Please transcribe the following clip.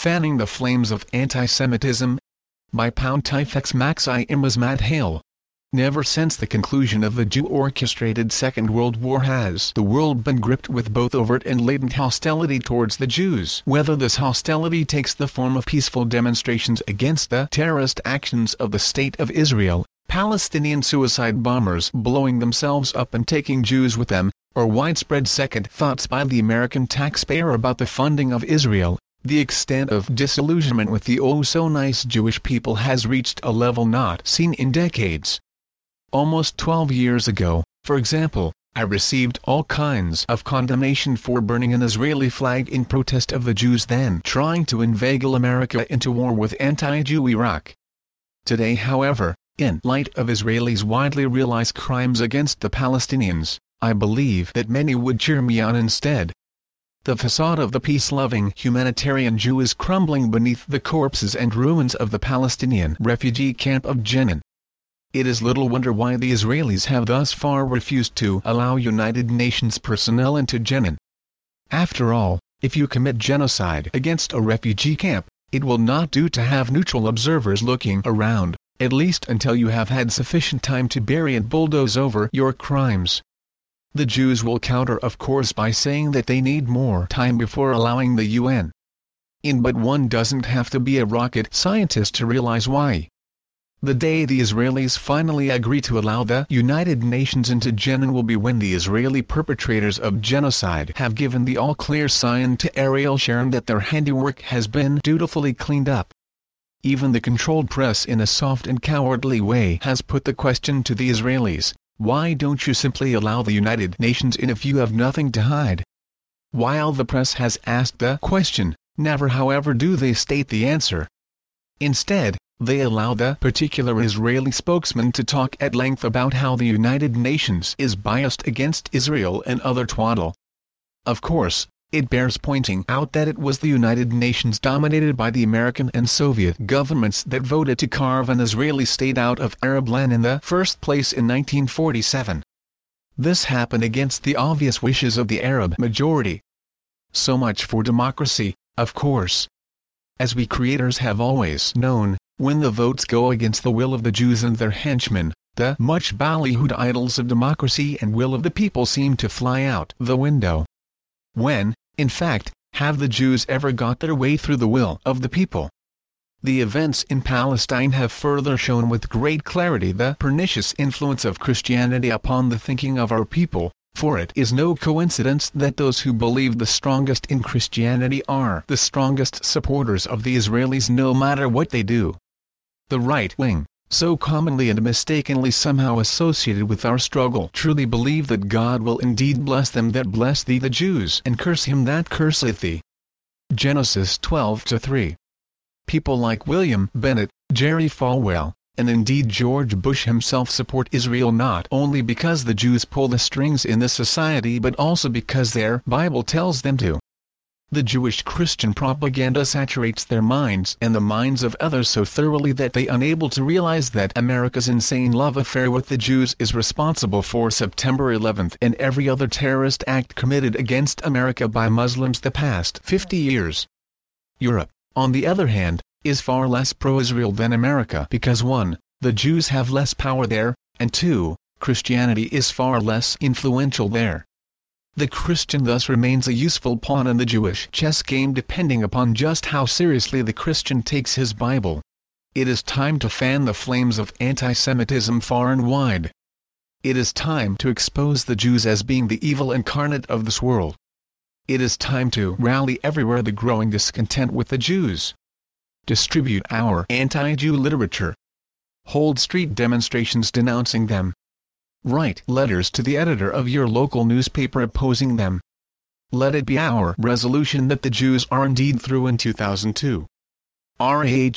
Fanning the Flames of Anti-Semitism by Pound Typhex Pontifex Maximus Matt Hale. Never since the conclusion of the Jew-orchestrated Second World War has the world been gripped with both overt and latent hostility towards the Jews. Whether this hostility takes the form of peaceful demonstrations against the terrorist actions of the State of Israel, Palestinian suicide bombers blowing themselves up and taking Jews with them, or widespread second thoughts by the American taxpayer about the funding of Israel, the extent of disillusionment with the oh-so-nice Jewish people has reached a level not seen in decades. Almost 12 years ago, for example, I received all kinds of condemnation for burning an Israeli flag in protest of the Jews then trying to inveigle America into war with anti-Jew Iraq. Today however, in light of Israelis' widely realized crimes against the Palestinians, I believe that many would cheer me on instead. The facade of the peace-loving humanitarian Jew is crumbling beneath the corpses and ruins of the Palestinian refugee camp of Jenin. It is little wonder why the Israelis have thus far refused to allow United Nations personnel into Jenin. After all, if you commit genocide against a refugee camp, it will not do to have neutral observers looking around, at least until you have had sufficient time to bury and bulldoze over your crimes. The Jews will counter of course by saying that they need more time before allowing the UN in but one doesn't have to be a rocket scientist to realize why. The day the Israelis finally agree to allow the United Nations into Jenin will be when the Israeli perpetrators of genocide have given the all-clear sign to Ariel Sharon that their handiwork has been dutifully cleaned up. Even the controlled press in a soft and cowardly way has put the question to the Israelis, why don't you simply allow the United Nations in if you have nothing to hide? While the press has asked the question, never however do they state the answer. Instead, they allow the particular Israeli spokesman to talk at length about how the United Nations is biased against Israel and other twaddle. Of course, it bears pointing out that it was the United Nations dominated by the American and Soviet governments that voted to carve an Israeli state out of Arab land in the first place in 1947. This happened against the obvious wishes of the Arab majority. So much for democracy, of course. As we creators have always known, when the votes go against the will of the Jews and their henchmen, the much ballyhooed idols of democracy and will of the people seem to fly out the window. When, in fact, have the Jews ever got their way through the will of the people? The events in Palestine have further shown with great clarity the pernicious influence of Christianity upon the thinking of our people, for it is no coincidence that those who believe the strongest in Christianity are the strongest supporters of the Israelis no matter what they do the right wing, so commonly and mistakenly somehow associated with our struggle truly believe that God will indeed bless them that bless thee the Jews and curse him that curseth thee. Genesis 12-3 People like William Bennett, Jerry Falwell, and indeed George Bush himself support Israel not only because the Jews pull the strings in this society but also because their Bible tells them to. The Jewish Christian propaganda saturates their minds and the minds of others so thoroughly that they unable to realize that America's insane love affair with the Jews is responsible for September 11th and every other terrorist act committed against America by Muslims the past 50 years. Europe, on the other hand, is far less pro-Israel than America because 1. The Jews have less power there, and 2. Christianity is far less influential there. The Christian thus remains a useful pawn in the Jewish chess game depending upon just how seriously the Christian takes his Bible. It is time to fan the flames of anti-Semitism far and wide. It is time to expose the Jews as being the evil incarnate of this world. It is time to rally everywhere the growing discontent with the Jews. Distribute our anti-Jew literature. Hold street demonstrations denouncing them. Write letters to the editor of your local newspaper opposing them. Let it be our resolution that the Jews are indeed through in 2002. RAHOWA